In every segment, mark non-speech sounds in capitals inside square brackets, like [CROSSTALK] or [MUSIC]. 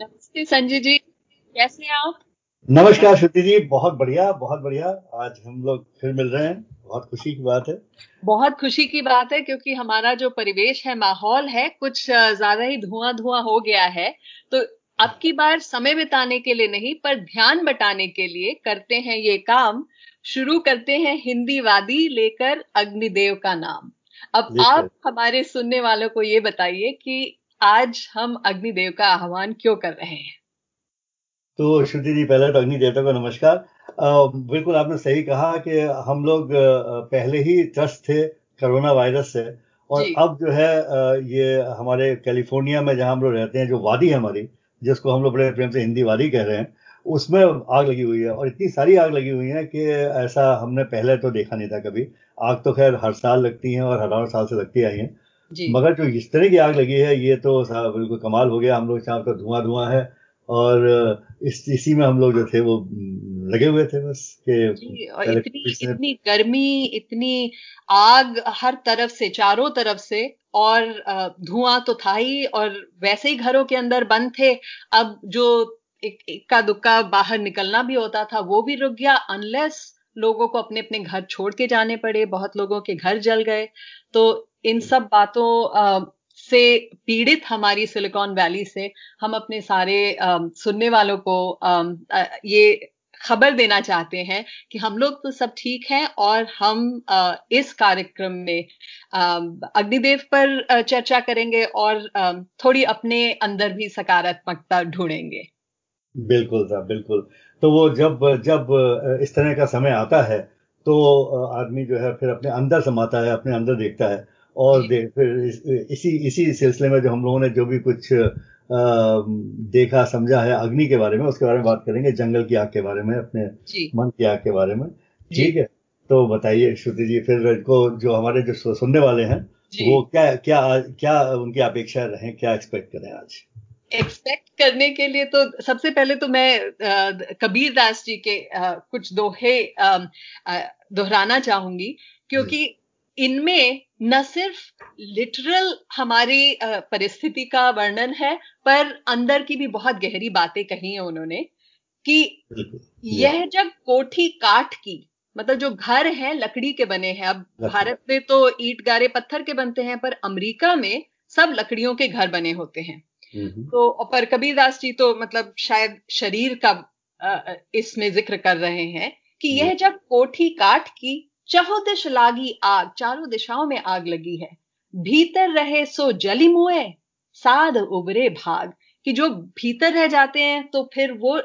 नमस्ते संजय जी। कैसे हैं आप? नमस्कार श्रुति जी बहुत बढ़िया बहुत बढ़िया। आज हम लोग फिर मिल रहे हैं। बहुत खुशी की बात है। बहुत खुशी की बात है क्योंकि हमारा जो परिवेश है माहौल है कुछ ज़्यादा ही धुआँ धुआँ हो गया है। तो अब की बार समय बिताने के लिए नहीं पर ध्यान बटाने के लिए करते हैं ये काम। शुरू करते हैं हिंदी वादी लेकर अग्निदेव का नाम। अब आप हमारे सुनने वालों को ये बताइए कि आज हम अग्निदेव का आह्वान क्यों कर रहे हैं? तो श्रुति जी पहले तो अग्नि देवता को नमस्कार। बिल्कुल आपने सही कहा कि हम लोग पहले ही त्रस्त थे कोरोना वायरस से। और अब जो है ये हमारे कैलिफ़ोर्निया में जहाँ हम लोग रहते हैं जो वादी है हमारी जिसको हम लोग बड़े प्रेम से हिंदी वादी कह रहे हैं उसमें आग लगी हुई है। और इतनी सारी आग लगी हुई है कि ऐसा हमने पहले तो देखा नहीं था कभी। आग तो खैर हर साल लगती है और हज़ारों साल से लगती आई है। मगर जो इस तरह की आग लगी है ये तो बिल्कुल कमाल हो गया। हम लोग यहाँ तो धुआँ धुआँ है और इस इसी में हम लोग जो थे वो लगे हुए थे बस कि और इतनी इतनी गर्मी इतनी आग हर तरफ़ से चारों तरफ़ से और धुआँ तो था ही और वैसे ही घरों के अंदर बंद थे। अब जो एक इक्का दुक्का बाहर निकलना भी होता था वो भी रुक गया अनलेस लोगों को अपने अपने घर छोड़ के जाने पड़े, बहुत लोगों के घर जल गए। तो इन सब बातों से पीड़ित हमारी सिलिकॉन वैली से हम अपने सारे सुनने वालों को ये खबर देना चाहते हैं कि हम लोग तो सब ठीक हैं और हम इस कार्यक्रम में अग्निदेव पर चर्चा करेंगे और थोड़ी अपने अंदर भी सकारात्मकता ढूंढेंगे। बिल्कुल साहब बिल्कुल। तो वो जब जब इस तरह का समय आता है तो आदमी जो है फिर अपने अंदर समाता है अपने अंदर देखता है। और दे, फिर इस, इसी इसी सिलसिले में जो हम लोगों ने जो भी कुछ आ, देखा समझा है अग्नि के बारे में उसके बारे में बात करेंगे जंगल की आग के बारे में अपने मन की आग के बारे में। ठीक है? तो बताइए श्रुति जी फिर को जो हमारे जो सुनने वाले हैं वो क्या क्या क्या उनकी अपेक्षा रहे क्या एक्सपेक्ट करें आज? एक्सपेक्ट करने के लिए तो सबसे पहले तो मैं कबीर दास जी के आ, कुछ दोहे दोहराना चाहूँगी। क्योंकि इनमें न सिर्फ़ लिटरल हमारी परिस्थिति का वर्णन है पर अंदर की भी बहुत गहरी बातें कही है उन्होंने कि यह जब कोठी काठ की मतलब जो घर है लकड़ी के बने हैं अब भारत में तो ईट गारे पत्थर के बनते हैं पर अमेरिका में सब लकड़ियों के घर बने होते हैं। तो पर कबीरदास जी तो मतलब शायद शरीर का इसमें ज़िक्र कर रहे हैं कि यह जब कोठी काठ की चहो दिश लागी आग चारों दिशाओं में आग लगी है। भीतर रहे सो जली मुए साध उबरे भाग। कि जो भीतर रह जाते हैं तो फिर वो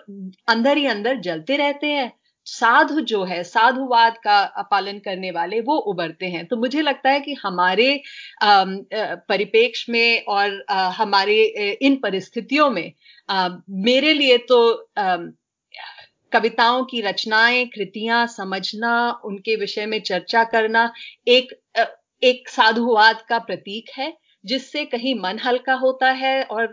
अंदर ही अंदर जलते रहते हैं। साधु जो है, साधुवाद का पालन करने वाले वो उभरते हैं। तो मुझे लगता है कि हमारे परिपेक्ष में और हमारे इन परिस्थितियों में मेरे लिए तो कविताओं की रचनाएँ, कृतियाँ समझना, उनके विषय में चर्चा करना एक एक साधुवाद का प्रतीक है, जिससे कहीं मन हल्का होता है और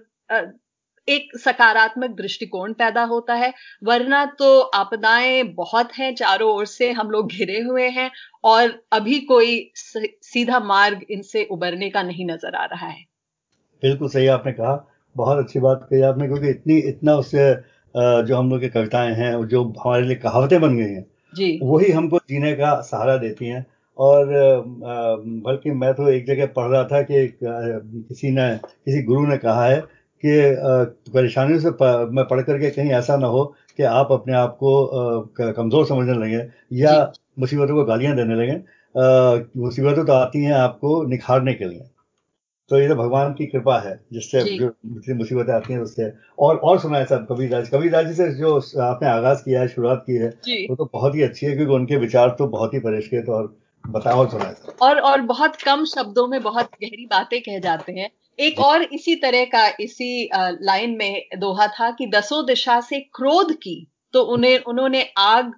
एक सकारात्मक दृष्टिकोण पैदा होता है। वरना तो आपदाएँ बहुत हैं चारों ओर से हम लोग घिरे हुए हैं और अभी कोई सीधा मार्ग इनसे उबरने का नहीं नज़र आ रहा है। बिल्कुल सही आपने कहा। बहुत अच्छी बात कही आपने क्योंकि इतनी इतना उससे जो हम लोग की कविताएँ हैं जो हमारे लिए कहावतें बन गई हैं जी। वही हमको जीने का सहारा देती हैं। और बल्कि मैं तो एक जगह पढ़ रहा था कि किसी ने किसी गुरु ने कहा है कि परेशानियों से मैं पढ़ करके कहीं ऐसा ना हो कि आप अपने आप को कमज़ोर समझने लगे या मुसीबतों को गालियाँ देने लगे। मुसीबतें तो आती हैं आपको निखारने के लिए। तो ये तो भगवान की कृपा है जिससे जो। मुसीबतें आती हैं उससे। और और सुना है सब कबीरदास। कबीरदास जी से जो आपने आगाज़ किया है शुरुआत की है वो तो बहुत ही अच्छी है क्योंकि उनके विचार तो बहुत ही परिष्कृत और बताओ सुना है और और बहुत कम शब्दों में बहुत गहरी बातें कह जाते हैं। एक और इसी तरह का इसी लाइन में दोहा था कि दसों दिशा से क्रोध की तो उन्हें उन्होंने आग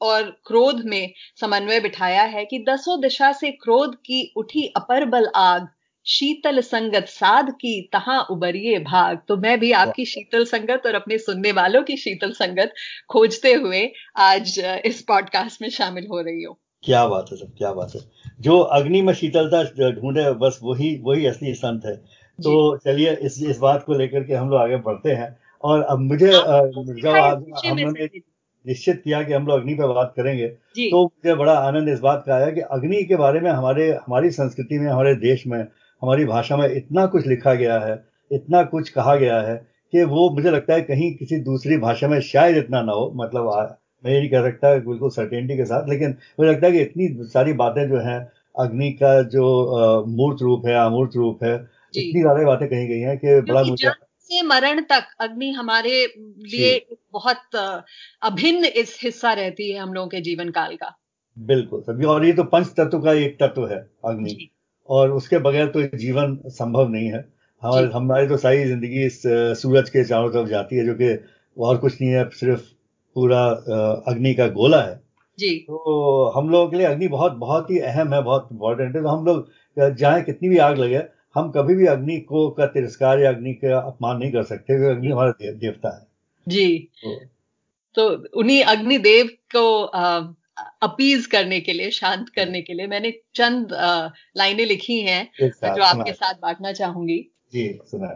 और क्रोध में समन्वय बिठाया है कि दसों दिशा से क्रोध की उठी अपर बल आग शीतल संगत साध की तहा उबरिए भाग। तो मैं भी आपकी शीतल संगत और अपने सुनने वालों की शीतल संगत खोजते हुए आज इस पॉडकास्ट में शामिल हो रही हूँ। क्या बात है सब क्या बात है। जो अग्नि में शीतलता ढूंढे बस वही वही असली संत है। तो चलिए इस इस बात को लेकर के हम लोग आगे बढ़ते हैं। और अब मुझे जब हमने निश्चित किया कि हम लोग अग्नि पर बात करेंगे। तो मुझे बड़ा आनंद इस बात का आया कि अग्नि के बारे में हमारे हमारी संस्कृति में हमारे देश में हमारी भाषा में इतना कुछ लिखा गया है इतना कुछ कहा गया है कि वो मुझे लगता है कहीं किसी दूसरी भाषा में शायद इतना ना हो। मतलब मैं ये नहीं कह सकता बिल्कुल सर्टेनिटी के साथ लेकिन मुझे लगता है कि इतनी सारी बातें जो हैं अग्नि का जो मूर्त रूप है अमूर्त रूप है इतनी ज़्यादा बातें कही गई हैं कि बड़ा मुझे से मरण तक अग्नि हमारे लिए बहुत अभिन्न इस हिस्सा रहती है हम लोगों के जीवन काल का। बिल्कुल सभी और ये तो पंच तत्व का एक तत्व है अग्नि। और उसके बगैर तो जीवन संभव नहीं है। हमारे हमारी तो सारी ज़िंदगी इस सूरज के चारों तरफ़ जाती है जो कि और कुछ नहीं है सिर्फ़ पूरा अग्नि का गोला है। जी। तो हम लोगों के लिए अग्नि बहुत बहुत ही अहम है बहुत इंपॉर्टेंट है। तो हम लोग जाए कितनी भी आग लगे हम कभी भी अग्नि को का तिरस्कार या अग्नि का अपमान नहीं कर सकते क्योंकि अग्नि हमारा दे, देवता है। जी। तो, तो उन्हीं अग्निदेव को अपीज करने के लिए शांत करने के लिए मैंने चंद लाइनें लिखी हैं जो आपके साथ बांटना चाहूँगी। जी सुना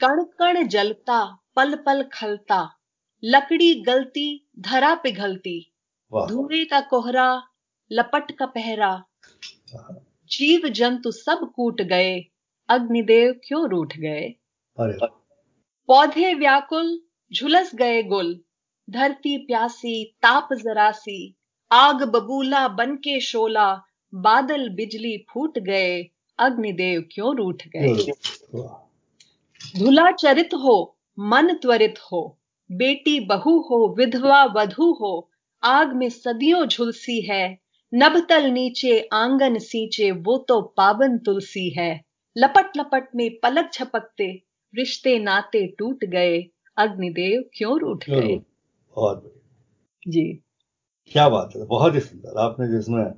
कण कण जलता पल पल खलता लकड़ी गलती धरा पिघलती धुएँ का कोहरा लपट का पहरा। जीव जंतु सब कूट गए अग्निदेव क्यों रूठ गए? पौधे व्याकुल झुलस गए गुल धरती प्यासी ताप जरासी आग बबूला बन के शोला बादल बिजली फूट गए अग्निदेव क्यों रूठ गए? धुला चरित हो मन त्वरित हो बेटी बहु हो विधवा वधु हो आग में सदियों झुलसी है नभतल नीचे आँगन सींचे वो तो पावन तुलसी है। लपट लपट में पलक झपकते रिश्ते नाते टूट गए अग्निदेव क्यों रूठ गए? बहुत जी। क्या बात है बहुत ही सुंदर। आपने जिसमें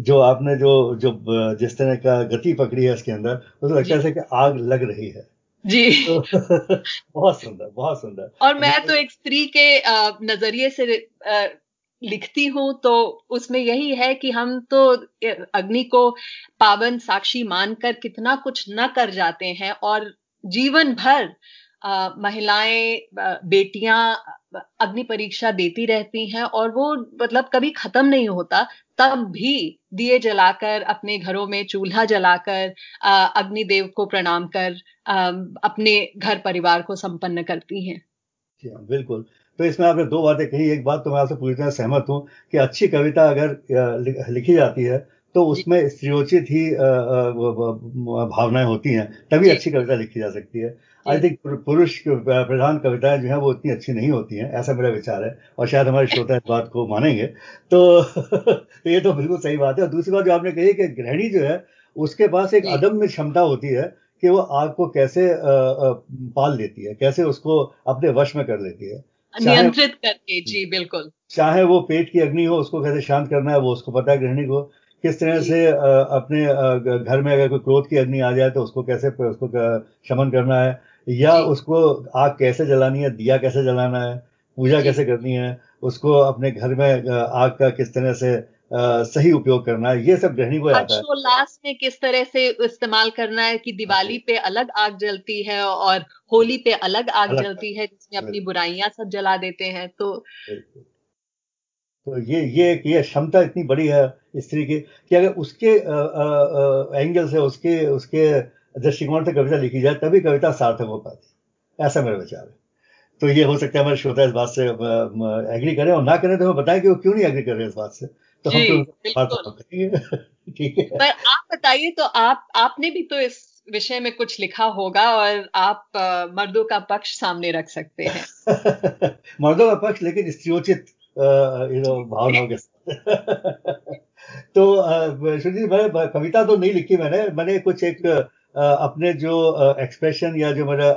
जो आपने जो जो जिस तरह का गति पकड़ी है इसके अंदर तो लगता है कि आग लग रही है। जी। तो, [LAUGHS] बहुत सुंदर बहुत सुंदर। और मैं तो एक स्त्री के नज़रिए से लिखती हूँ तो उसमें यही है कि हम तो अग्नि को पावन साक्षी मानकर कितना कुछ न कर जाते हैं और जीवन भर महिलाएँ बेटियाँ अग्नि परीक्षा देती रहती हैं और वो मतलब कभी खत्म नहीं होता तब भी दिए जलाकर अपने घरों में चूल्हा जलाकर अग्निदेव को प्रणाम कर अपने घर परिवार को संपन्न करती हैं। हाँ, बिल्कुल। तो इसमें आपने दो बातें कही। एक बात तो मैं आपसे पूरी तरह सहमत हूँ कि अच्छी कविता अगर लिखी जाती है तो उसमें स्त्रियोचित ही भावनाएँ होती हैं तभी अच्छी कविता लिखी जा सकती है। आई थिंक पुरुष प्रधान कविताएँ जो है वो उतनी अच्छी नहीं होती हैं ऐसा मेरा विचार है और शायद हमारे श्रोता इस बात को मानेंगे। तो, तो [LAUGHS] ये तो बिल्कुल सही बात है। और दूसरी बात जो आपने कही कि गृहिणी जो है उसके पास एक अदम्य क्षमता होती है कि वो आग को कैसे पाल लेती है कैसे उसको अपने वश में कर लेती है। नियंत्रित करके जी बिल्कुल। चाहे वो पेट की अग्नि हो उसको कैसे शांत करना है वो उसको पता है गृहिणी को किस तरह से अपने घर में अगर कोई क्रोध की अग्नि आ जाए तो उसको कैसे उसको शमन करना है या उसको आग कैसे जलानी है दिया कैसे जलाना है पूजा कैसे करनी है उसको अपने घर में आग का किस तरह से सही उपयोग करना है। ये सब गृहिणी को आता है। लास्ट में किस तरह से इस्तेमाल करना है कि दिवाली पे अलग आग जलती है और होली पे अलग आग अलग जलती है जिसमें अपनी बुराइयाँ सब जला देते हैं तो तो ये ये ये क्षमता इतनी बड़ी है स्त्री की कि अगर उसके एंगल से उसके उसके दृष्टिकोण से कविता लिखी जाए तभी कविता सार्थक हो पाती ऐसा मेरा विचार है। तो ये हो सकता है हमारे श्रोता इस बात से एग्री करें और ना करें तो हमें बताएँ कि वो क्यों नहीं एग्री कर रहे इस बात से। तो तो [LAUGHS] ठीक है। पर आप बताइए तो आप आपने भी तो इस विषय में कुछ लिखा होगा और आप मर्दों का पक्ष सामने रख सकते हैं। [LAUGHS] मर्दों का पक्ष लेकिन स्त्रियोचित भावनाओं के साथ। [LAUGHS] तो श्रुति मैं कविता तो नहीं लिखी मैंने। मैंने कुछ एक अपने जो एक्सप्रेशन या जो मेरा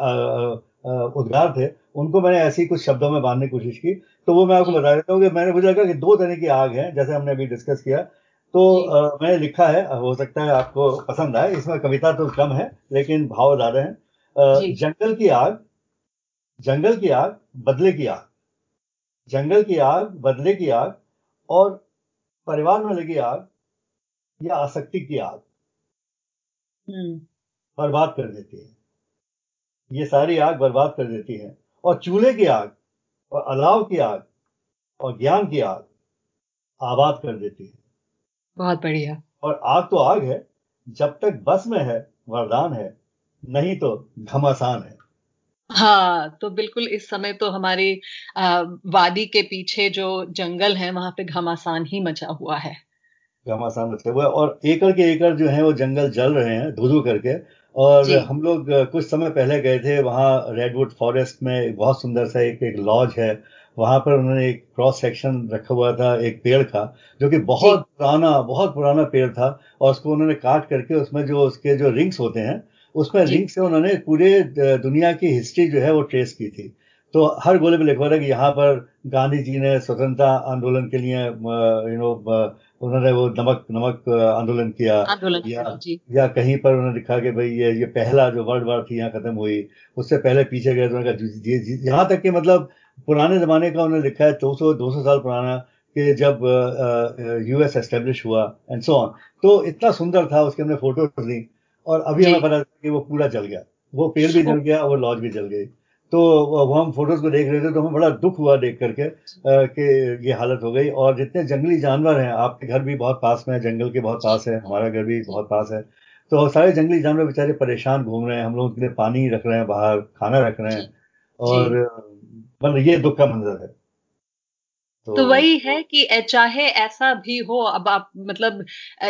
उद्गार थे उनको मैंने ऐसे ही कुछ शब्दों में बांधने की कोशिश की। तो वो मैं आपको बता देता हूँ कि मैंने मुझे लगा कि दो तरह की आग है जैसे हमने अभी डिस्कस किया। तो आ, मैंने लिखा है हो सकता है आपको पसंद आए इसमें कविता तो कम है लेकिन भाव ज़्यादा है। जंगल की आग जंगल की आग बदले की आग। जंगल की आग बदले की आग और परिवार में लगी आग या आसक्ति की आग। हम्म। बर्बाद कर देती है। ये सारी आग बर्बाद कर देती है। और चूल्हे की आग और अलाव की आग और ज्ञान की आग आबाद कर देती है। बहुत बढ़िया। और आग तो आग है जब तक बस में है वरदान है नहीं तो घमासान है। हाँ तो बिल्कुल इस समय तो हमारी वादी के पीछे जो जंगल है वहाँ पे घमासान ही मचा हुआ है। घमासान मचा हुआ है और एकड़ के एकड़ जो है वो जंगल जल रहे हैं धू धू करके और हम लोग कुछ समय पहले गए थे वहाँ रेडवुड फॉरेस्ट में बहुत सुंदर सा एक एक लॉज है। वहाँ पर उन्होंने एक क्रॉस सेक्शन रखा हुआ था एक पेड़ का जो कि बहुत पुराना बहुत पुराना पेड़ था और उसको उन्होंने काट करके उसमें जो उसके जो रिंग्स होते हैं उसमें रिंग से उन्होंने पूरे दुनिया की हिस्ट्री जो है वो ट्रेस की थी। तो हर गोले में लिखवा था कि यहाँ पर गांधी जी ने स्वतंत्रता आंदोलन के लिए यू नो उन्होंने वो नमक नमक आंदोलन किया। आंदोलन या या कहीं पर उन्होंने लिखा कि भाई ये ये पहला जो वर्ल्ड वार थी यहाँ खत्म हुई उससे पहले पीछे गए तो उन्होंने कहा यहाँ तक कि मतलब पुराने जमाने का उन्होंने लिखा है दो सौ साल पुराना कि जब यूएस एस्टेब्लिश हुआ एंड सो ऑन तो इतना सुंदर था उसके हमने फ़ोटो ली और अभी हमें पता कि वो पूरा जल गया। वो पेड़ भी जल गया वो लॉज भी जल गई। तो वो हम फ़ोटोज़ को देख रहे थे तो हमें बड़ा दुख हुआ देख करके कि ये हालत हो गई। और जितने जंगली जानवर हैं आपके घर भी बहुत पास में है जंगल के बहुत पास है हमारा घर भी बहुत पास है। तो सारे जंगली जानवर बेचारे परेशान घूम रहे हैं हम लोग उनके लिए पानी रख रहे हैं बाहर खाना रख रहे हैं। और मतलब ये दुख का मंजर है। तो, तो वही है कि चाहे ऐसा भी हो अब आप मतलब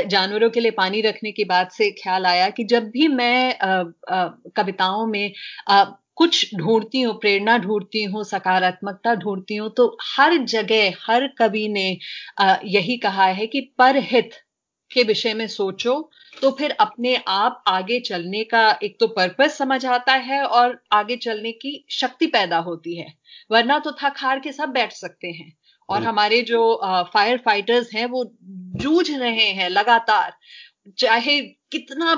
जानवरों के लिए पानी रखने की बात से ख्याल आया कि जब भी मैं आ, आ, कविताओं में आ, कुछ ढूंढती हूँ प्रेरणा ढूंढती हूँ सकारात्मकता ढूंढती हूँ तो हर जगह हर कवि ने यही कहा है कि परहित के विषय में सोचो तो फिर अपने आप आगे चलने का एक तो पर्पस समझ आता है और आगे चलने की शक्ति पैदा होती है वरना तो थक हार के सब बैठ सकते हैं। और हमारे जो फायर फाइटर्स हैं वो जूझ रहे हैं लगातार चाहे कितना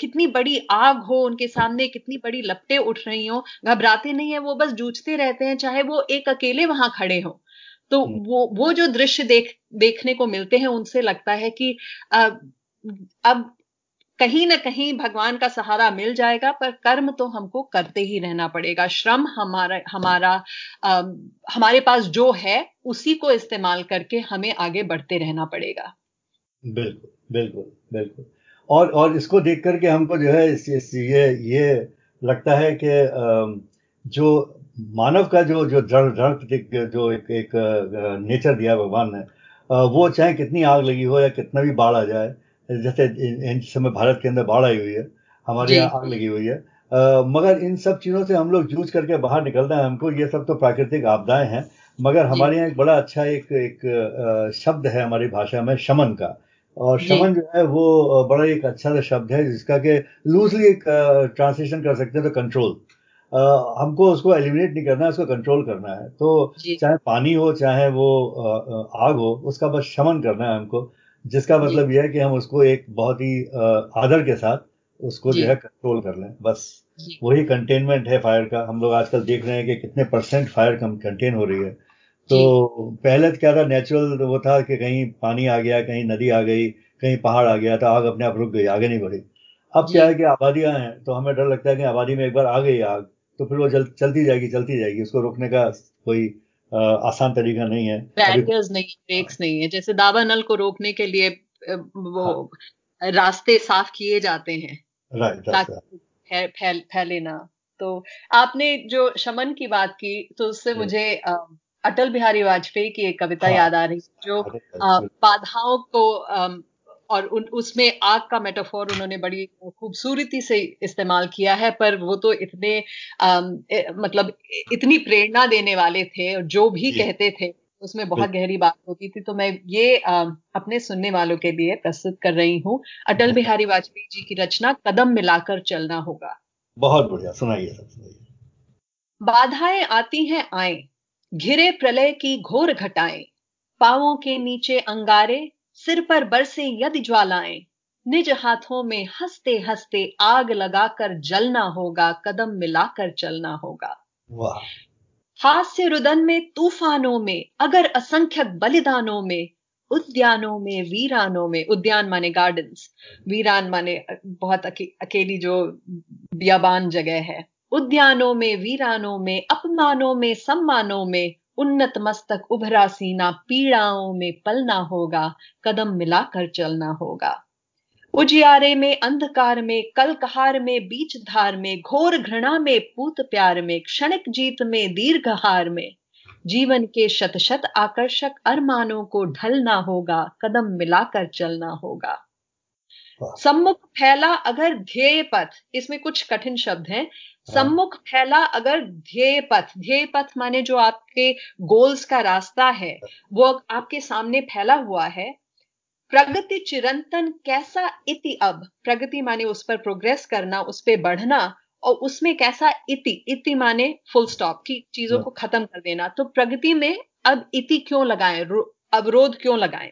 कितनी बड़ी आग हो उनके सामने कितनी बड़ी लपटे उठ रही हो घबराते नहीं है वो बस जूझते रहते हैं चाहे वो एक अकेले वहाँ खड़े हो। तो हम्म। वो वो जो दृश्य देख देखने को मिलते हैं उनसे लगता है कि अब अब कहीं ना कहीं भगवान का सहारा मिल जाएगा पर कर्म तो हमको करते ही रहना पड़ेगा। श्रम हमारा हमारा आ, हमारे पास जो है उसी को इस्तेमाल करके हमें आगे बढ़ते रहना पड़ेगा। बिल्कुल बिल्कुल। बिल्कुल। और और इसको देख करके हमको जो है इस, इस, ये ये लगता है कि जो मानव का जो जो जड़ जड़ जो एक एक नेचर दिया भगवान ने वो चाहे कितनी आग लगी हो या कितना भी बाढ़ आ जाए जैसे इन समय भारत के अंदर बाढ़ आई हुई है हमारे यहाँ आग लगी हुई है आ, मगर इन सब चीज़ों से हम लोग जूझ करके बाहर निकलना है हमको ये सब तो प्राकृतिक आपदाएँ हैं मगर हमारे यहाँ एक बड़ा अच्छा एक एक शब्द है हमारी भाषा में शमन का। और शमन जो है वो बड़ा एक अच्छा सा शब्द है जिसका कि लूजली एक ट्रांसलेशन कर सकते हैं तो कंट्रोल हमको उसको एलिमिनेट नहीं करना है उसको कंट्रोल करना है। तो चाहे पानी हो चाहे वो आग हो उसका बस शमन करना है हमको जिसका मतलब यह है कि हम उसको एक बहुत ही आदर के साथ उसको जो है कंट्रोल कर लें बस। वही कंटेनमेंट है फायर का। हम लोग आजकल देख रहे हैं कि कितने परसेंट फायर कम कंटेन हो रही है। तो पहले तो क्या था नेचुरल वो था कि कहीं पानी आ गया कहीं नदी आ गई कहीं पहाड़ आ गया तो आग अपने आप रुक गई आगे नहीं बढ़ी। अब क्या है कि आबादियाँ हैं तो हमें डर लगता है कि आबादी में एक बार आ गई आग तो फिर वो जल, चलती जाएगी चलती जाएगी उसको रोकने का कोई आ, आसान तरीका नहीं है। नहीं ब्रेक्स नहीं है जैसे दावा नल को रोकने के लिए वो हाँ। रास्ते साफ़ किए जाते हैं राइट फैल, फैले ना। तो आपने जो शमन की बात की तो उससे मुझे अटल बिहारी वाजपेयी की एक कविता हाँ, याद आ रही जो बाधाओं को और उन उसमें आग का मेटाफोर उन्होंने बड़ी खूबसूरती से इस्तेमाल किया है पर वो तो इतने आ, मतलब इतनी प्रेरणा देने वाले थे और जो भी कहते थे उसमें बहुत गहरी बात होती थी। तो मैं ये आ, अपने सुनने वालों के लिए प्रस्तुत कर रही हूँ। अटल बिहारी वाजपेयी जी की रचना कदम मिलाकर चलना होगा। बहुत बढ़िया सुनाइए सुनाइए। बाधाएँ आती हैं आए। घिरे प्रलय की घोर घटाएँ पावों के नीचे अंगारे सिर पर बरसे यदि ज्वालाएँ निज हाथों में हँसते हँसते आग लगाकर जलना होगा कदम मिलाकर चलना होगा। हास्य रुदन में तूफानों में अगर असंख्यक बलिदानों में उद्यानों में वीरानों में उद्यान माने गार्डन्स वीरान माने बहुत अके, अकेली जो बियाबान जगह है। उद्यानों में, वीरानों में, अपमानों में, सम्मानों में, उन्नत मस्तक उभरा सीना पीड़ाओं में पलना होगा, कदम मिलाकर चलना होगा। उजियारे में, अंधकार में कल कहार में बीच धार में, घोर घृणा में, पूत प्यार में, क्षणिक जीत में दीर्घ हार में। जीवन के शत शत आकर्षक अरमानों को ढलना होगा, कदम मिलाकर चलना होगा। सम्मुख फैला अगर ध्येय पथ इसमें कुछ कठिन शब्द हैं। हाँ। सम्मुख फैला अगर ध्येय पथ ध्येय पथ माने जो आपके गोल्स का रास्ता है वो आपके सामने फैला हुआ है। प्रगति चिरंतन कैसा इति अब? प्रगति माने उस पर प्रोग्रेस करना उस पर बढ़ना और उसमें कैसा इति? इति माने फुल स्टॉप की चीज़ों हाँ। को खत्म कर देना। तो प्रगति में अब इति क्यों लगाएँ? अवरोध क्यों लगाएँ?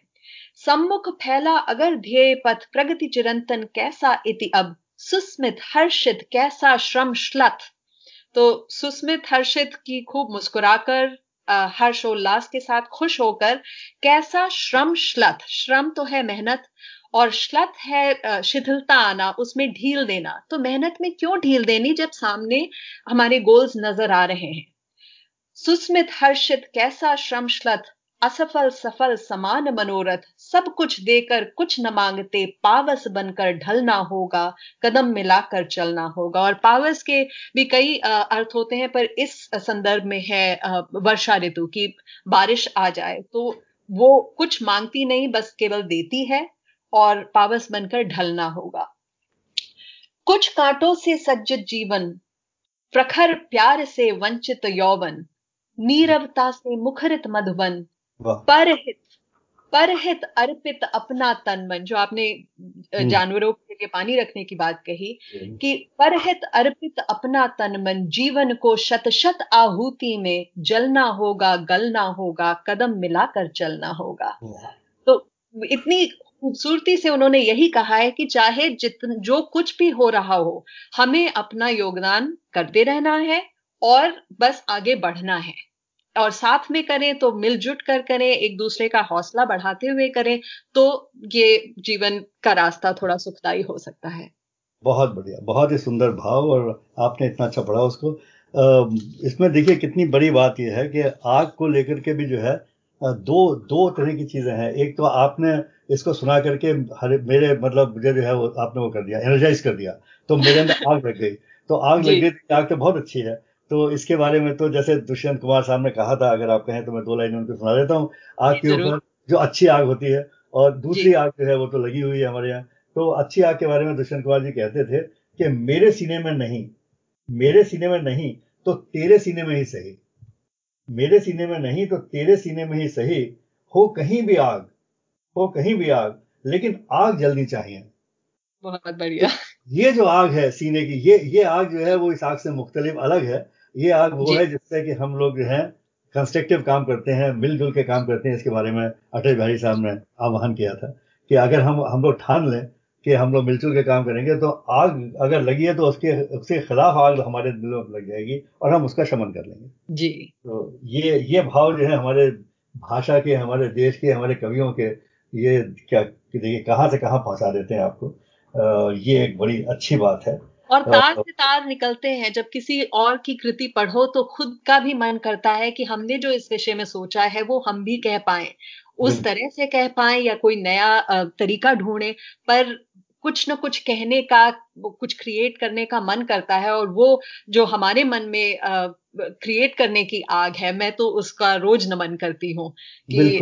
सम्मुख फैला अगर ध्येय पथ प्रगति चिरंतन कैसा इति अब? सुस्मित हर्षित कैसा श्रम श्लथ? तो सुस्मित हर्षित की खूब मुस्कुराकर हर्षोल्लास के साथ खुश होकर, कैसा श्रम श्लथ? श्रम तो है मेहनत, और श्लथ है शिथिलता आना, उसमें ढील देना। तो मेहनत में क्यों ढील देनी जब सामने हमारे गोल्स नज़र आ रहे हैं? सुस्मित हर्षित कैसा श्रम श्लथ? असफल सफल समान मनोरथ, सब कुछ देकर कुछ न मांगते, पावस बनकर ढलना होगा, कदम मिलाकर चलना होगा। और पावस के भी कई अर्थ होते हैं, पर इस संदर्भ में है वर्षा ऋतु की बारिश आ जाए तो वो कुछ मांगती नहीं, बस केवल देती है और पावस बनकर ढलना होगा। कुछ कांटों से सज्जित जीवन, प्रखर प्यार से वंचित यौवन, नीरवता से मुखरित मधुबन परहित परहित अर्पित अपना तन मन जो आपने हम्म। जानवरों के लिए पानी रखने की बात कही कि परहित अर्पित अपना तन मन जीवन को शत शत आहुति में जलना होगा गलना होगा कदम मिलाकर चलना होगा। तो इतनी खूबसूरती से उन्होंने यही कहा है कि चाहे जितन जो कुछ भी हो रहा हो हमें अपना योगदान करते रहना है और बस आगे बढ़ना है। और साथ में करें तो मिलजुट कर करें एक दूसरे का हौसला बढ़ाते हुए करें तो ये जीवन का रास्ता थोड़ा सुखदाई हो सकता है। बहुत बढ़िया बहुत ही सुंदर भाव और आपने इतना अच्छा पढ़ा उसको। इसमें देखिए कितनी बड़ी बात यह है कि आग को लेकर के भी जो है दो दो तरह की चीज़ें हैं। एक तो आपने इसको सुना करके हर मेरे मतलब मुझे जो है वो आपने वो कर दिया एनर्जाइज कर दिया तो मेरे अंदर आग लग गई। तो आग लग गई तो आग तो बहुत अच्छी है। तो इसके बारे में तो जैसे दुष्यंत कुमार साहब ने कहा था अगर आप कहें तो मैं दो लाइन उनको सुना देता हूँ। आग के ऊपर जो अच्छी आग होती है और दूसरी आग जो है वो तो लगी हुई है हमारे यहाँ। तो अच्छी आग के बारे में दुष्यंत कुमार जी कहते थे कि मेरे सीने में नहीं मेरे सीने में नहीं तो तेरे सीने में ही सही। मेरे सीने में नहीं तो तेरे सीने में ही सही। हो कहीं भी आग हो कहीं भी आग लेकिन आग जल्दी चाहिए। बहुत बढ़िया। ये जो आग है सीने की ये ये आग जो है वो इस आग से मुख्तलिफ़ अलग है। ये आग वो है जिससे कि हम लोग जो है कंस्ट्रक्टिव काम करते हैं मिलजुल के काम करते हैं इसके बारे में अटल बिहारी साहब ने आह्वान किया था कि अगर हम हम लोग ठान लें कि हम लोग मिलजुल के काम करेंगे तो आग अगर लगी है तो उसके उसके खिलाफ आग हमारे दिलों में लग जाएगी और हम उसका शमन कर लेंगे। जी। तो ये ये भाव जो है हमारे भाषा के हमारे देश के हमारे कवियों के ये क्या देखिए कहाँ से कहाँ पहुँचा देते हैं आपको? आ, ये एक बड़ी अच्छी बात है। और तार से तार निकलते हैं। जब किसी और की कृति पढ़ो तो खुद का भी मन करता है कि हमने जो इस विषय में सोचा है वो हम भी कह पाए। उस तरह से कह पाए या कोई नया तरीका ढूंढे पर कुछ न कुछ कहने का कुछ क्रिएट करने का मन करता है और वो जो हमारे मन में क्रिएट करने की आग है मैं तो उसका रोज नमन करती हूँ कि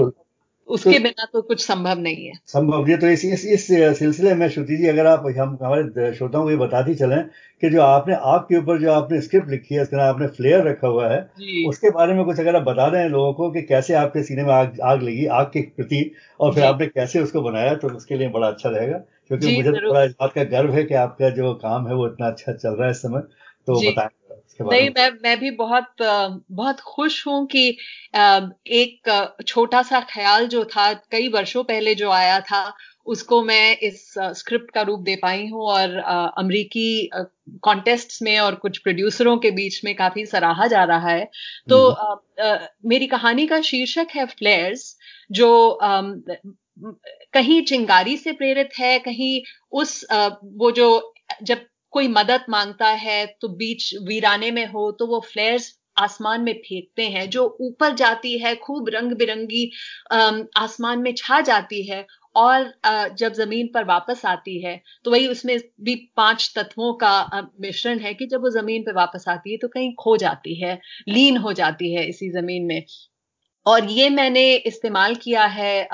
उसके तो, बिना तो कुछ संभव नहीं है। संभव ये तो इस इस, इस सिलसिले में श्रुति जी अगर आप हम हमारे श्रोताओं को ये बताती चलें कि जो आपने आग के ऊपर जो आपने स्क्रिप्ट लिखी है इसका आपने फ्लेयर रखा हुआ है उसके बारे में कुछ अगर आप बता दें लोगों को कि कैसे आपके सीने में आग आग लगी आग के प्रति और फिर आपने कैसे उसको बनाया तो उसके लिए बड़ा अच्छा रहेगा क्योंकि मुझे तो बड़ा इस बात का गर्व है कि आपका जो काम है वो इतना अच्छा चल रहा है इस समय तो बताएँ। नहीं मैं मैं भी बहुत बहुत खुश हूँ कि एक छोटा सा ख्याल जो था कई वर्षों पहले जो आया था उसको मैं इस स्क्रिप्ट का रूप दे पाई हूँ और अमरीकी कॉन्टेस्ट में और कुछ प्रोड्यूसरों के बीच में काफ़ी सराहा जा रहा है तो हम्म। मेरी कहानी का शीर्षक है फ्लेयर्स जो कहीं चिंगारी से प्रेरित है कहीं उस वो जो जब कोई मदद माँगता है तो बीच वीराने में हो तो वो फ्लेयर्स आसमान में फेंकते हैं, जो ऊपर जाती है, खूब रंग बिरंगी आसमान में छा जाती है और जब ज़मीन पर वापस आती है तो वही उसमें भी पाँच तत्वों का मिश्रण है कि जब वो ज़मीन पर वापस आती है तो कहीं खो जाती है, लीन हो जाती है इसी ज़मीन में। और ये मैंने इस्तेमाल किया है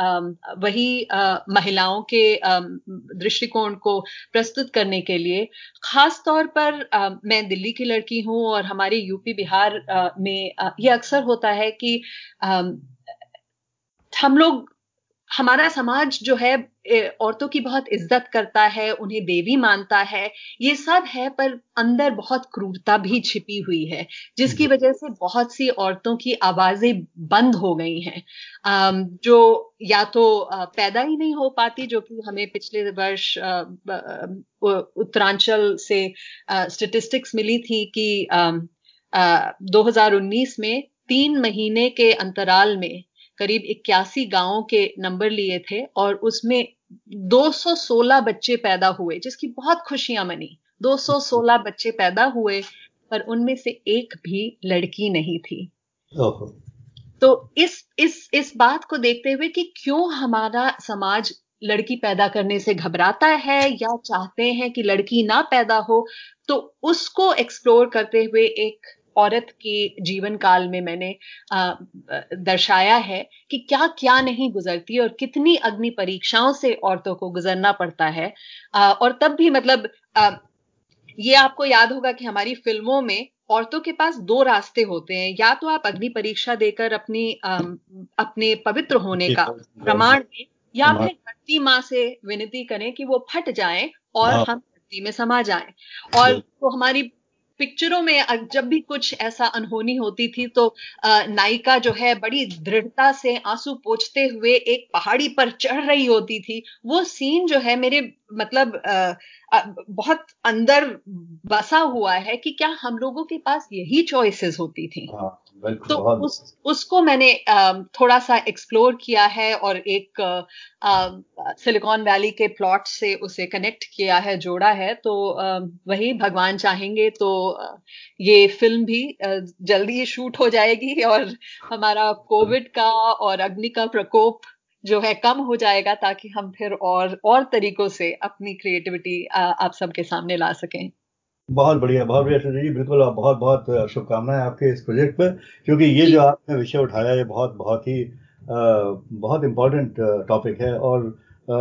वही महिलाओं के दृष्टिकोण को प्रस्तुत करने के लिए। खास तौर पर मैं दिल्ली की लड़की हूँ और हमारे यूपी बिहार में ये अक्सर होता है कि हम लोग हमारा समाज जो है औरतों की बहुत इज़्ज़त करता है उन्हें देवी मानता है ये सब है पर अंदर बहुत क्रूरता भी छिपी हुई है जिसकी वजह से बहुत सी औरतों की आवाज़ें बंद हो गई हैं। जो या तो पैदा ही नहीं हो पाती जो कि हमें पिछले वर्ष उत्तरांचल से स्टेटिस्टिक्स मिली थी कि 2019 में तीन महीने के अंतराल में करीब इक्यासी गाँवों के नंबर लिए थे और उसमें 216 बच्चे पैदा हुए जिसकी बहुत खुशियाँ मनी। 216 बच्चे पैदा हुए पर उनमें से एक भी लड़की नहीं थी। तो इस इस इस बात को देखते हुए कि क्यों हमारा समाज लड़की पैदा करने से घबराता है या चाहते हैं कि लड़की ना पैदा हो तो उसको एक्सप्लोर करते हुए एक औरत के जीवन काल में मैंने दर्शाया है कि क्या क्या नहीं गुजरती और कितनी अग्नि परीक्षाओं से औरतों को गुजरना पड़ता है। और तब भी मतलब ये आपको याद होगा कि हमारी फ़िल्मों में औरतों के पास दो रास्ते होते हैं। या तो आप अग्नि परीक्षा देकर अपनी अपने पवित्र होने का प्रमाण दें या फिर धरती माँ से विनती करें कि वो फट जाएँ और हाँ। हम धरती में समा जाएँ। और तो हमारी पिक्चरों में जब भी कुछ ऐसा अनहोनी होती थी तो नायिका जो है बड़ी दृढ़ता से आँसू पोछते हुए एक पहाड़ी पर चढ़ रही होती थी। वो सीन जो है मेरे मतलब बहुत अंदर बसा हुआ है कि क्या हम लोगों के पास यही चॉइसेस होती थी। हाँ, तो उस उसको मैंने थोड़ा सा एक्सप्लोर किया है और एक सिलिकॉन वैली के प्लॉट से उसे कनेक्ट किया है जोड़ा है। तो वही भगवान चाहेंगे तो ये फ़िल्म भी जल्दी ही शूट हो जाएगी और हमारा कोविड का और अग्नि का प्रकोप जो है कम हो जाएगा ताकि हम फिर और और तरीकों से अपनी क्रिएटिविटी आप सबके सामने ला सकें। बहुत बढ़िया बहुत बढ़िया सुनील जी बिल्कुल बहुत बहुत शुभकामनाएँ आपके इस प्रोजेक्ट पर क्योंकि ये जो आपने विषय उठाया ये बहुत बहुत ही बहुत इम्पोर्टेंट टॉपिक है और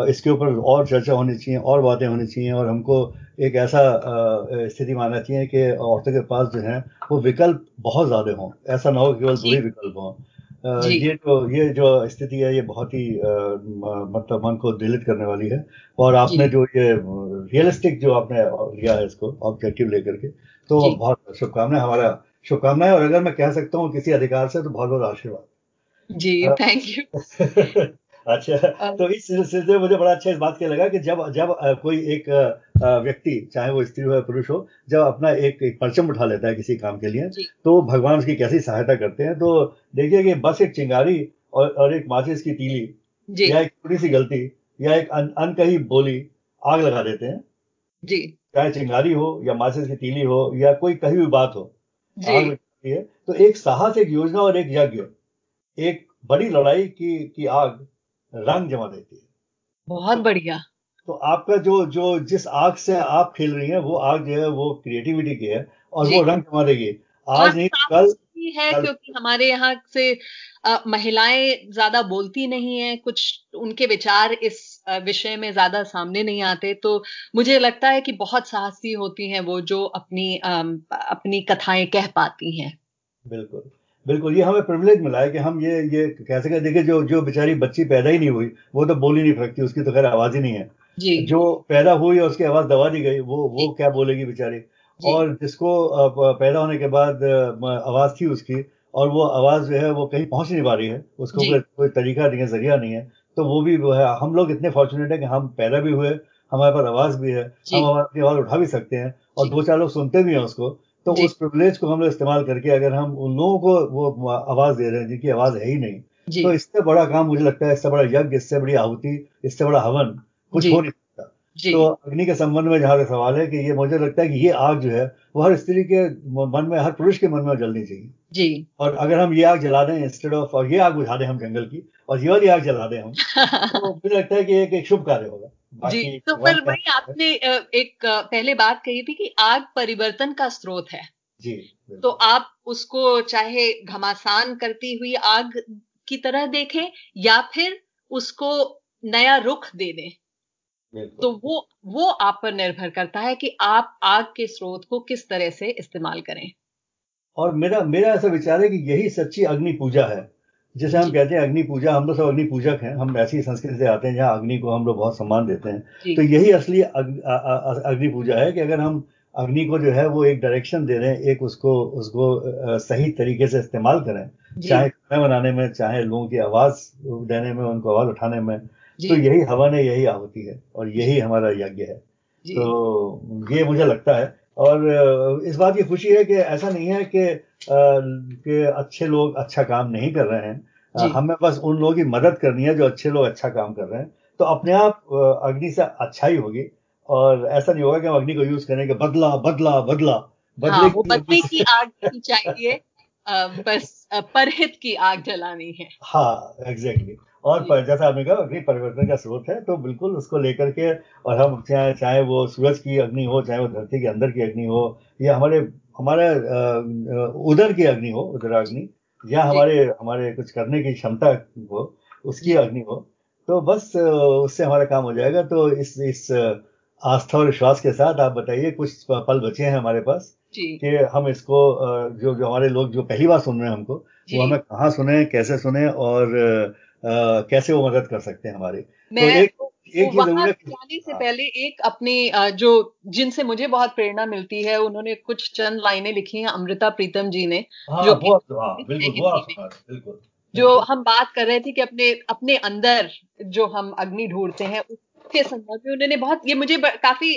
इसके ऊपर और चर्चा होनी चाहिए और बातें होनी चाहिए और हमको एक ऐसा स्थिति मानना चाहिए कि औरतों के पास जो है वो विकल्प बहुत ज़्यादा हों ऐसा ना हो केवल दो ही विकल्प हों। ये जो ये जो स्थिति है ये बहुत ही मतलब मन को दिलित करने वाली है। और आपने जो। ये रियलिस्टिक जो आपने लिया है इसको ऑब्जेक्टिव लेकर के तो बहुत शुभकामनाएँ हमारा शुभकामनाएँ। और अगर मैं कह सकता हूँ किसी अधिकार से तो बहुत बहुत आशीर्वाद। जी थैंक यू [LAUGHS] अच्छा तो इस सिलसिले में मुझे बड़ा अच्छा इस बात के लगा कि जब जब कोई एक व्यक्ति चाहे वो स्त्री हो या पुरुष हो जब अपना एक, एक परचम उठा लेता है किसी काम के लिए तो भगवान उसकी कैसी सहायता करते हैं? तो देखिए कि बस एक चिंगारी और, और एक माचिस की तीली या एक छोटी सी गलती या एक अन, अनकही बोली आग लगा देते हैं। जी। चाहे चिंगारी हो या माचिस की तीली हो या कोई कही हुई बात हो आग है। तो एक साहस एक योजना और एक यज्ञ एक बड़ी लड़ाई की की आग रंग जमा देती है। बहुत बढ़िया। तो आपका जो जो जिस आग से आप खेल रही हैं वो आग जो है वो क्रिएटिविटी की है और वो रंग जमा देगी। आज नहीं कल है कल, क्योंकि हमारे यहाँ से आ, महिलाएँ ज़्यादा बोलती नहीं है कुछ उनके विचार इस विषय में ज़्यादा सामने नहीं आते। तो मुझे लगता है कि बहुत साहसी होती हैं वो जो अपनी आ, अपनी कथाएँ कह पाती हैं। बिल्कुल। बिल्कुल ये हमें प्रिविलेज मिला है कि हम ये ये कैसे कह देखिए जो जो बेचारी बच्ची पैदा ही नहीं हुई वो तो बोल ही नहीं सकती उसकी तो खैर आवाज़ ही नहीं है। जी। जो पैदा हुई और उसकी आवाज़ दबा दी गई वो वो क्या बोलेगी बेचारी? और जिसको पैदा होने के बाद आवाज़ थी उसकी और वो आवाज़ जो है वो कहीं पहुँच नहीं पा रही है उसको कोई तरीका नहीं है ज़रिया नहीं है तो वो भी वो है। हम लोग इतने फॉर्चुनेट है कि हम पैदा भी हुए हमारे पास आवाज़ भी है हम अपनी आवाज़ उठा भी सकते हैं और दो चार लोग सुनते भी हैं उसको तो उस प्रिविलेज को हम लोग इस्तेमाल करके अगर हम उन लोगों को वो आवाज़ दे रहे हैं जिनकी आवाज़ है ही नहीं तो इससे बड़ा काम मुझे लगता है इससे बड़ा यज्ञ इससे बड़ी आहुति इससे बड़ा हवन कुछ हो नहीं सकता। तो अग्नि के संबंध में जहाँ सवाल है कि ये मुझे लगता है कि ये आग जो है वो हर स्त्री के मन में हर पुरुष के मन में जलनी चाहिए। जी। और अगर हम ये आग जला दें इंस्टेड ऑफ़ और ये आग बुझा दें हम जंगल की और ये वाली आग जला दें हम [LAUGHS] तो मुझे लगता है कि एक, एक शुभ कार्य होगा। जी तो फिर वही आपने एक पहले बात कही थी कि आग परिवर्तन का स्रोत है। जी तो आप उसको चाहे घमासान करती हुई आग की तरह देखें या फिर उसको नया रुख दे दें तो वो वो आप पर निर्भर करता है कि आप आग के स्रोत को किस तरह से इस्तेमाल करें। और मेरा मेरा ऐसा विचार है कि यही सच्ची अग्नि पूजा है। जैसे हम कहते हैं अग्नि पूजा हम लोग सब अग्नि पूजक हैं हम ऐसी संस्कृति से आते हैं जहाँ अग्नि को हम लोग बहुत सम्मान देते हैं। तो यही असली अग्नि पूजा है कि अगर हम अग्नि को जो है वो एक डायरेक्शन दे रहे हैं एक उसको उसको सही तरीके से इस्तेमाल करें चाहे खाना बनाने में चाहे लोगों की आवाज़ देने में उनको आवाज़ उठाने में तो यही हवन है यही आहुति है और यही हमारा यज्ञ है। तो ये मुझे लगता है और इस बात की खुशी है कि ऐसा नहीं है कि कि अच्छे लोग अच्छा काम नहीं कर रहे हैं। हमें बस उन लोगों की मदद करनी है जो अच्छे लोग अच्छा काम कर रहे हैं। तो अपने आप अग्नि से अच्छा ही होगी और ऐसा नहीं होगा कि हम अग्नि को यूज़ करेंगे बदला बदला बदला बदले हाँ, वो बदले की आग चाहिए। बस परहित की आग जलानी है। हाँ एग्जैक्टली और पर, जैसा आपने कहा अग्नि परिवर्तन का स्रोत है तो बिल्कुल उसको लेकर के और हम चाहे चाहे वो सूरज की अग्नि हो चाहे वो धरती के अंदर की अग्नि हो या हमारे हमारे उधर की अग्नि हो उदराग्नि या हमारे हमारे कुछ करने की क्षमता हो उसकी अग्नि हो तो बस उससे हमारा काम हो जाएगा। तो इस इस आस्था और विश्वास के साथ आप बताइए कुछ पल बचे हैं हमारे पास कि हम इसको जो जो हमारे लोग जो पहली बार सुन रहे हैं हमको वो हमें कहाँ सुने कैसे सुने और कैसे वो मदद कर सकते हैं हमारी तो एक एक ही ज़रूरत जाने से हाँ। पहले एक अपनी जो जिनसे मुझे बहुत प्रेरणा मिलती है उन्होंने कुछ चंद लाइनें लिखी हैं अमृता प्रीतम जी ने हाँ, जो हाँ, बिल्कुल, बिल्कुल जो हम बात कर रहे थे कि अपने अपने अंदर जो हम अग्नि ढूंढते हैं उसके संदर्भ में उन्होंने बहुत ये मुझे काफ़ी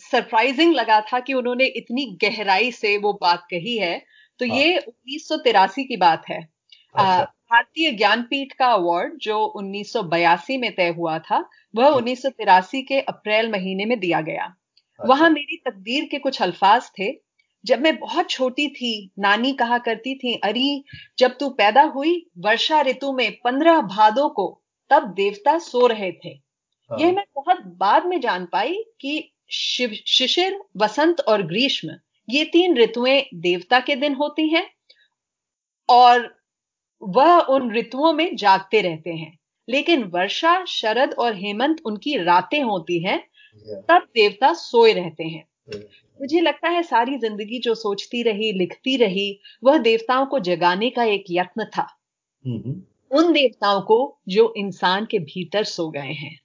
सरप्राइजिंग लगा था कि उन्होंने इतनी गहराई से वो बात कही है तो हाँ. ये उन्नीस सौ तिरासी की बात है अच्छा। भारतीय ज्ञानपीठ का अवार्ड जो 1982 में तय हुआ था वह उन्नीस सौ तिरासी के अप्रैल महीने में दिया गया। अच्छा। वहाँ मेरी तकदीर के कुछ अल्फाज थे। जब मैं बहुत छोटी थी नानी कहा करती थी अरे जब तू पैदा हुई वर्षा ऋतु में पंद्रह भादों को तब देवता सो रहे थे। हाँ। यह मैं बहुत बाद में जान पाई कि शिव शिशिर वसंत और ग्रीष्म ये तीन ऋतुएँ देवता के दिन होती हैं और वह उन ऋतुओं में जागते रहते हैं। लेकिन वर्षा शरद और हेमंत उनकी रातें होती हैं तब देवता सोए रहते हैं। मुझे लगता है सारी ज़िंदगी जो सोचती रही लिखती रही वह देवताओं को जगाने का एक यत्न था। उन देवताओं को जो इंसान के भीतर सो गए हैं।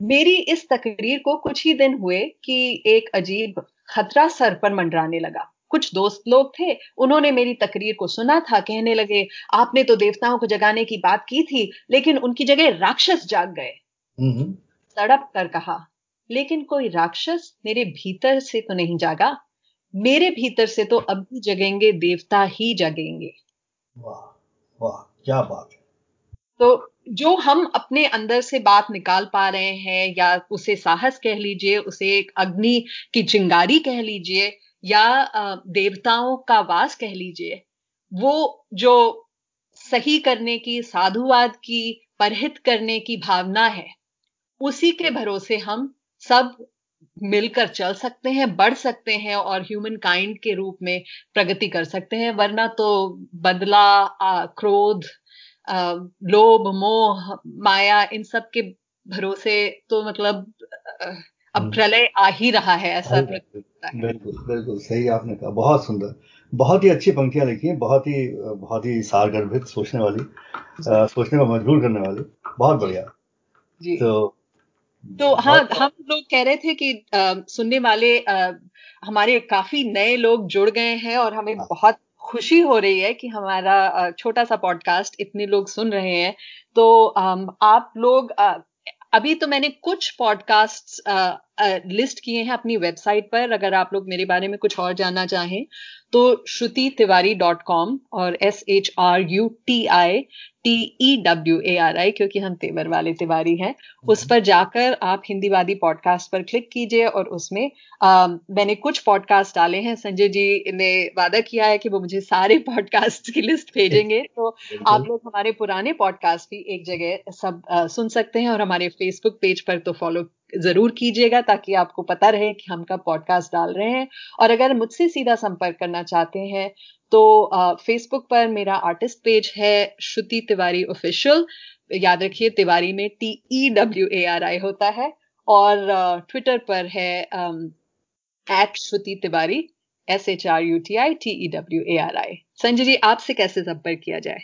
मेरी इस तकरीर को कुछ ही दिन हुए कि एक अजीब खतरा सर पर मंडराने लगा। कुछ दोस्त लोग थे उन्होंने मेरी तकरीर को सुना था कहने लगे आपने तो देवताओं को जगाने की बात की थी लेकिन उनकी जगह राक्षस जाग गए। तड़प कर कहा लेकिन कोई राक्षस मेरे भीतर से तो नहीं जागा? मेरे भीतर से तो अब भी जगेंगे देवता ही जगेंगे। वाह वाह क्या बात तो जो हम अपने अंदर से बात निकाल पा रहे हैं या उसे साहस कह लीजिए उसे एक अग्नि की चिंगारी कह लीजिए या देवताओं का वास कह लीजिए, वो जो सही करने की, साधुवाद की, परहित करने की भावना है, उसी के भरोसे हम सब मिलकर चल सकते हैं, बढ़ सकते हैं और ह्यूमन काइंड के रूप में प्रगति कर सकते हैं, वरना तो बदला क्रोध लोभ, मोह, माया, इन सब के भरोसे तो मतलब अब हम्म। प्रलय आ ही रहा है ऐसा बिल्कुल बिल्कुल सही आपने कहा बहुत सुंदर बहुत ही अच्छी पंक्तियाँ लिखी हैं बहुत ही बहुत ही सारगर्भित सोचने वाली आ, सोचने में मजबूर करने वाली बहुत बढ़िया। जी। तो तो हाँ हम लोग कह रहे थे कि आ, सुनने वाले आ, हमारे काफ़ी नए लोग जुड़ गए हैं और हमें हाँ। बहुत खुशी हो रही है कि हमारा छोटा सा पॉडकास्ट इतने लोग सुन रहे हैं। तो आप लोग अभी तो मैंने कुछ पॉडकास्ट लिस्ट किए हैं अपनी वेबसाइट पर अगर आप लोग मेरे बारे में कुछ और जानना चाहें तो श्रुति तिवारी डॉट कॉम और S H R U T I T E W A R I क्योंकि हम तेवर वाले तिवारी हैं उस पर जाकर आप हिंदीवादी पॉडकास्ट पर क्लिक कीजिए और उसमें आ, मैंने कुछ पॉडकास्ट डाले हैं संजय जी ने वादा किया है कि वो मुझे सारे पॉडकास्ट की लिस्ट भेजेंगे [LAUGHS] तो आप लोग हमारे पुराने पॉडकास्ट भी एक जगह सब आ, सुन सकते हैं और हमारे फेसबुक पेज पर तो फॉलो ज़रूर कीजिएगा ताकि आपको पता रहे कि हम कब पॉडकास्ट डाल रहे हैं। और अगर मुझसे सीधा संपर्क करना चाहते हैं तो फेसबुक पर मेरा आर्टिस्ट पेज है श्रुति तिवारी ऑफिशियल याद रखिए, तिवारी में T E W A R I होता है। और ट्विटर पर है at Shruti Tiwari S H R U T I T E W A R I Sanjay ji, आपसे कैसे संपर्क किया जाए?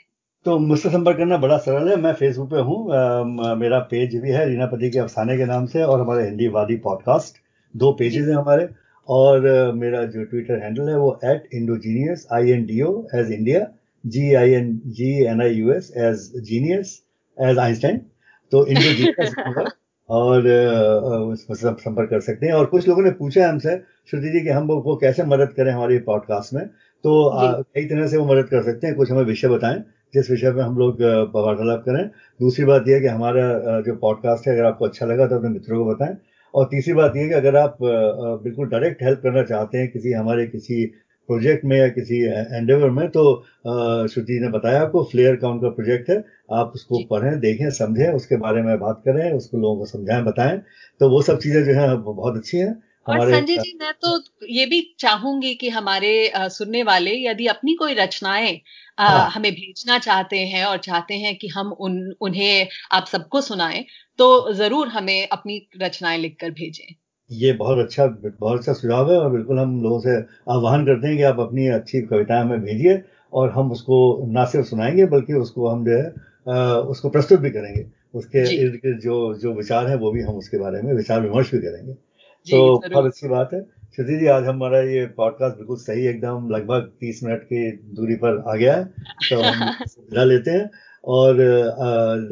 तो मुझसे संपर्क करना बड़ा सरल है। मैं फेसबुक पे हूँ मेरा पेज भी है रीनापति के अफसाने के नाम से और हमारे हिंदी वादी पॉडकास्ट दो पेजेस हैं हमारे और मेरा जो ट्विटर हैंडल है वो at Indogenius I N D O as India G I N G N I U S as genius as Einstein तो इंडोजीनियस [LAUGHS] और संपर्क कर सकते हैं। और कुछ लोगों ने पूछा है हमसे श्रुति जी कि हम वो कैसे मदद करें हमारे पॉडकास्ट में? तो कई तरह से वो मदद कर सकते हैं कुछ हमें विषय बताएँ। जिस विषय पे हम लोग वार्तालाप करें। दूसरी बात यह है कि हमारा जो पॉडकास्ट है अगर आपको अच्छा लगा तो अपने मित्रों को बताएँ। और तीसरी बात यह है कि अगर आप बिल्कुल डायरेक्ट हेल्प करना चाहते हैं किसी हमारे किसी प्रोजेक्ट में या किसी एंडेवर में तो श्रुति ने बताया आपको फ्लेयर का उनका प्रोजेक्ट है। आप उसको पढ़ें देखें समझें उसके बारे में बात करें उसको लोगों को समझाएँ बताएँ। तो वो सब चीज़ें जो है बहुत अच्छी हैं। और संजय जी मैं तो ये भी चाहूँगी कि हमारे सुनने वाले यदि अपनी कोई रचनाएँ हाँ। हमें भेजना चाहते हैं और चाहते हैं कि हम उन उन्हें आप सबको सुनाएँ तो ज़रूर हमें अपनी रचनाएँ लिखकर भेजें। ये बहुत अच्छा बहुत अच्छा सुझाव है और बिल्कुल हम लोगों से आह्वान करते हैं कि आप अपनी अच्छी कविताएँ हमें भेजिए और हम उसको ना सिर्फ़ सुनाएँगे बल्कि उसको हम जो है उसको प्रस्तुत भी करेंगे। उसके इर्द गिर्द जो जो विचार है वो भी हम उसके बारे में विचार विमर्श भी करेंगे। तो बहुत अच्छी बात है। श्रुति जी आज हमारा ये पॉडकास्ट बिल्कुल सही एकदम लगभग तीस मिनट की दूरी पर आ गया है तो हम [LAUGHS] विदा लेते हैं। और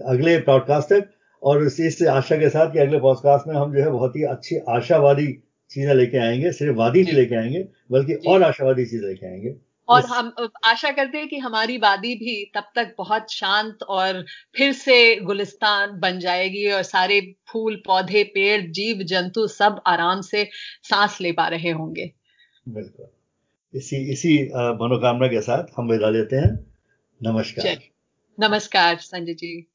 अगले पॉडकास्ट तक और इस आशा के साथ कि अगले पॉडकास्ट में हम जो है बहुत ही अच्छी आशावादी चीज़ें लेके आएँगे सिर्फ़ वादी नहीं लेके आएँगे बल्कि और आशावादी चीज़ें लेके आएँगे। और हम आशा करते हैं कि हमारी वादी भी तब तक बहुत शांत और फिर से गुलिस्तान बन जाएगी और सारे फूल पौधे पेड़ जीव जंतु सब आराम से सांस ले पा रहे होंगे। बिल्कुल। इसी इसी मनोकामना के साथ हम विदा लेते हैं। नमस्कार। नमस्कार संजय जी।